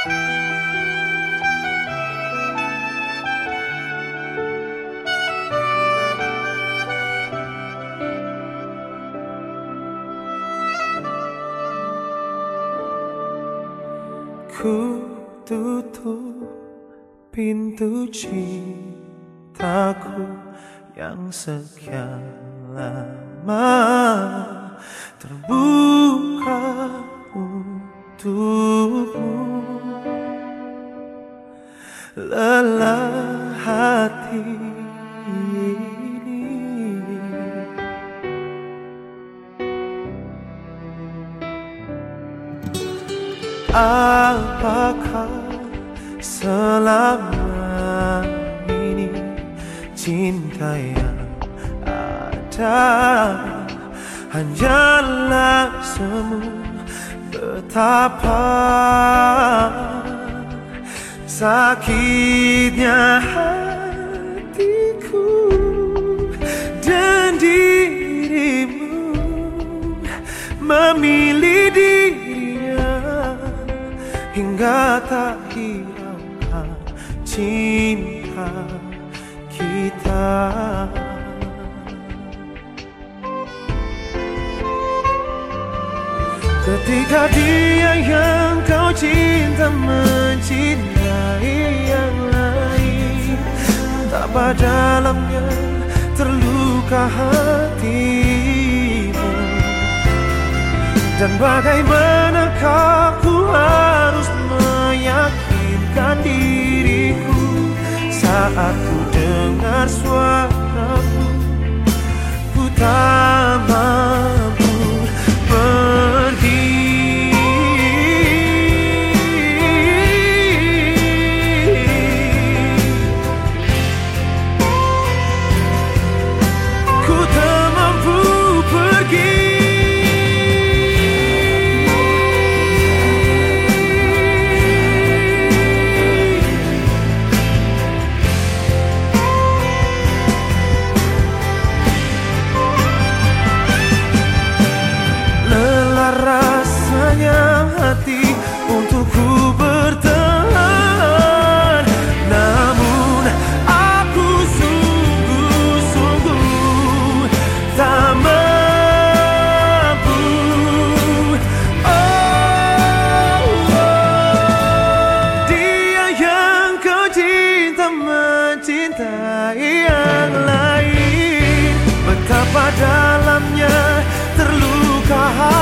Ku tutup pintu cintaku yang sekian lama terbuka lelah hati Apakah selama ini cinta yang ada hanyalah semu betapa sakitnya hatiku dan dirimu memilih dirinya hingga tak hiraukan cinta kita. Ketika dia yang kau cinta mencintai yang lain. Betapa dalamnya terluka hatimu. Dan bagaimanakah ku harus meyakinkan diriku Saat ku dengar suaramu. Ku tak mencintai yang lain. Betapa dalamnya terluka hati